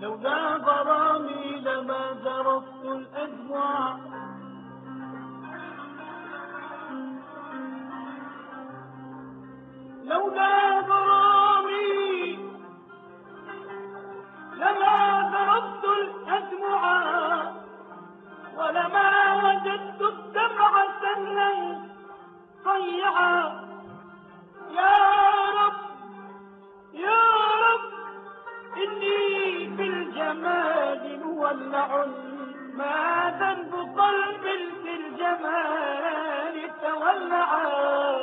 لولا غرامي لما ذرفت الأدمع لولا مولع ما ذنب قلب في الجمال تولعا.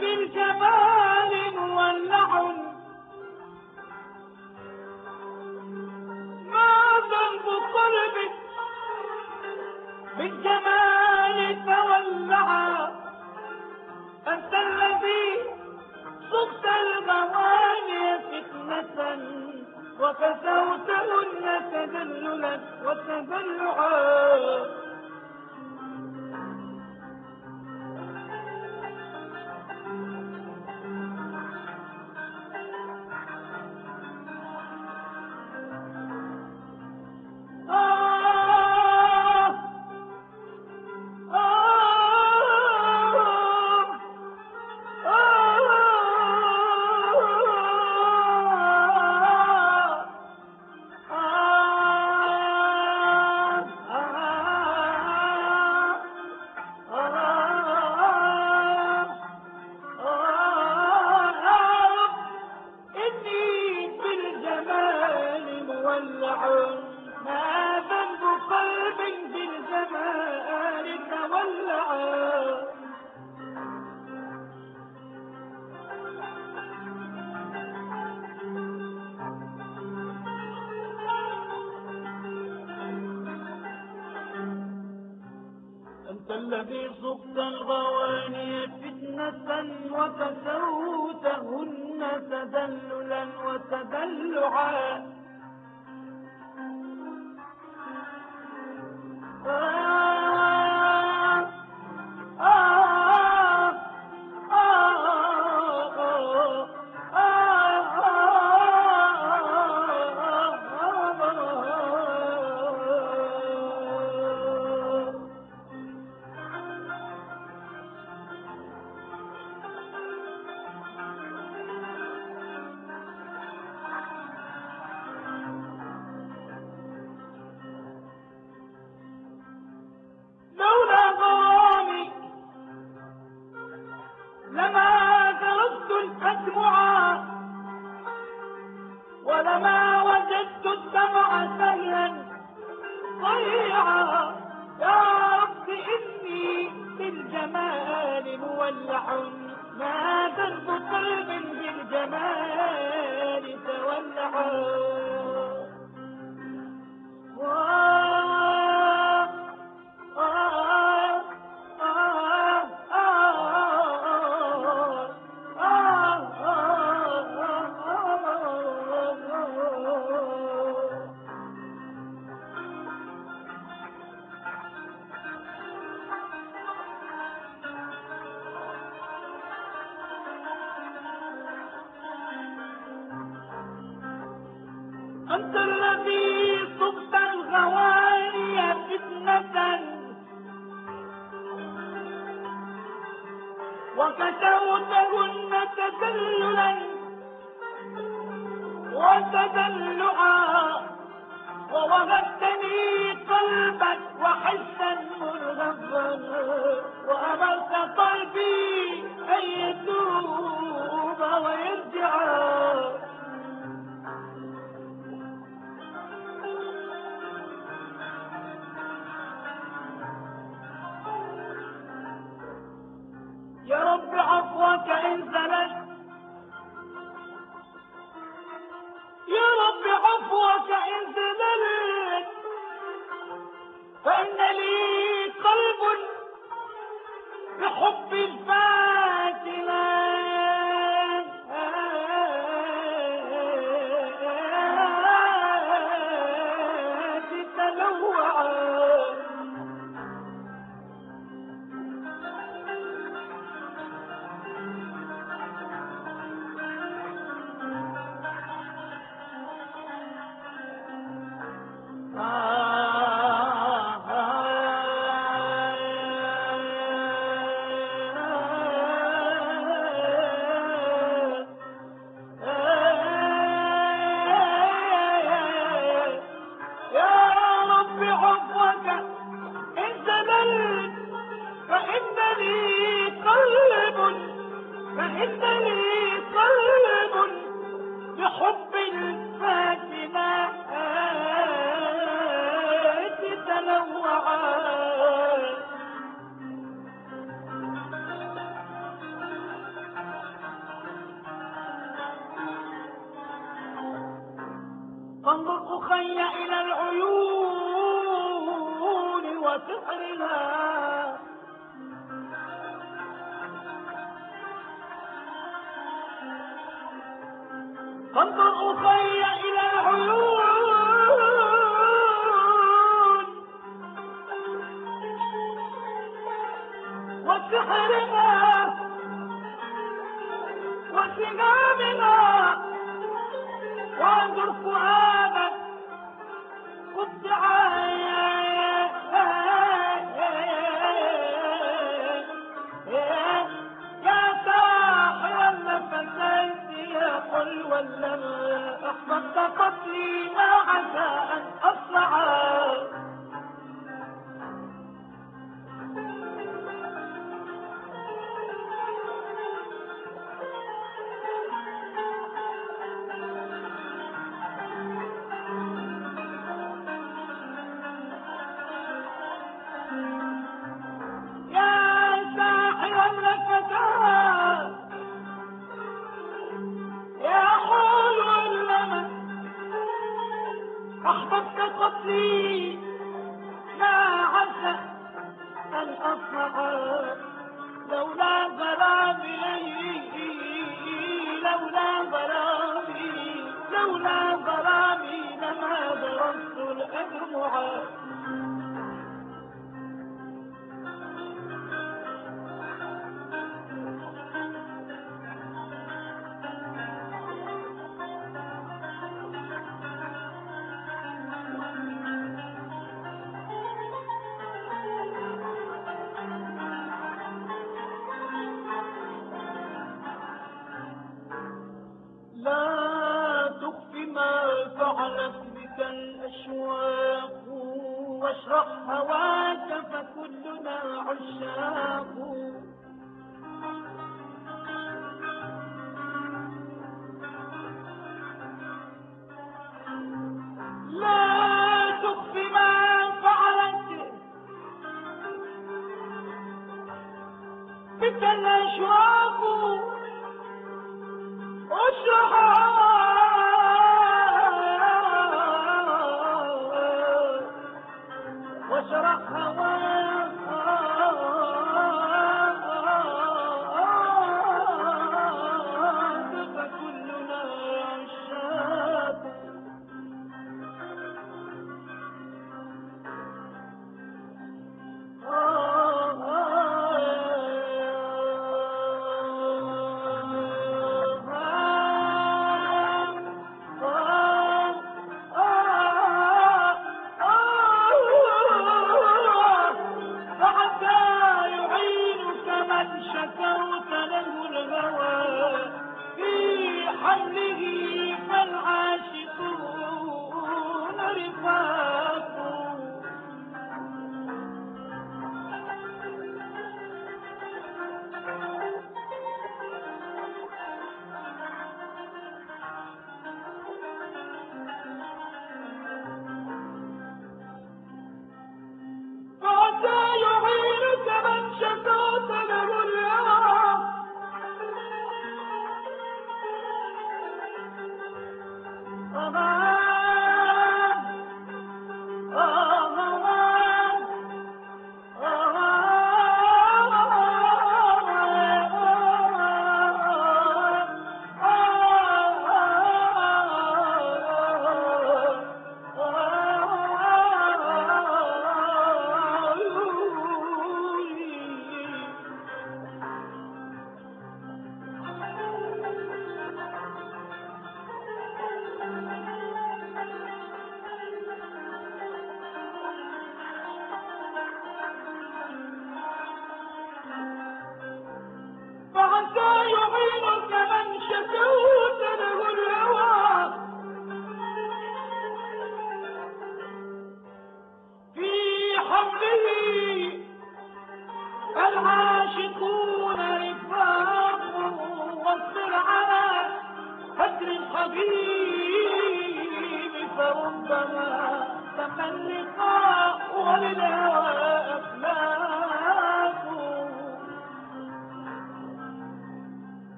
بالجمال مولع. ما ذنب قلبي بالجمال تولعا أنت الذي صغت الغواني فتنة وكسوتهن تذللا وتدلعا ما ذنب قلب بالجمال تولعا أنت الذي صبت الغواني فتنة وكسوتهن تدللا وتدلعا. وتدلعا ووهبتني قلبك وحسا مرغبا وأمرت قلبي أن يتوب ويرجع. يا رب عفوك إن فإن لي قلب بحب الفاتح وسحرها فانظر أخي إلى العيون وسحرها وسهامها وانظر فؤادك يا حلو اللمع أحببت قتلي ما عسى أن أصنع. درست واشرح هواك فكلنا عشاق. لا تخف ما فعلت. بك الأشواق Oh.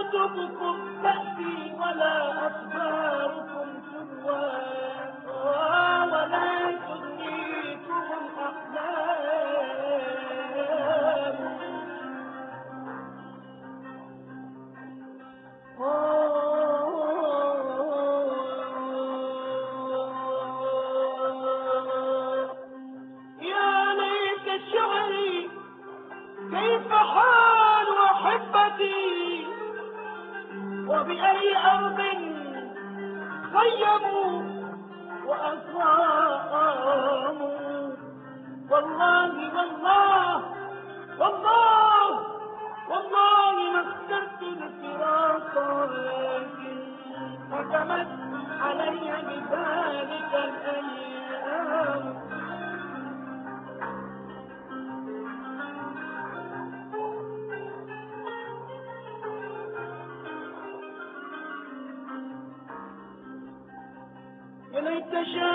كتبكم تأتي ولا أخباركم سوى ولا تدريكم أحلام بأي أرض خيموا وأصاموا والله والله والله والله ما اخترت الفراق ولكن حكمت علي بذلك الأيام.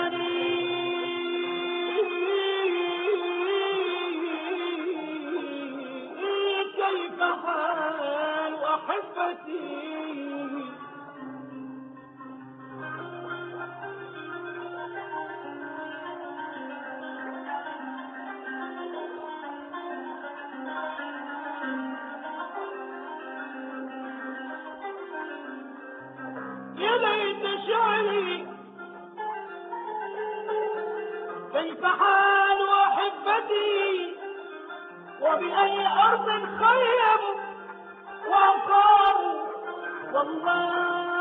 Hare من أرض الأرض انخيبوا والله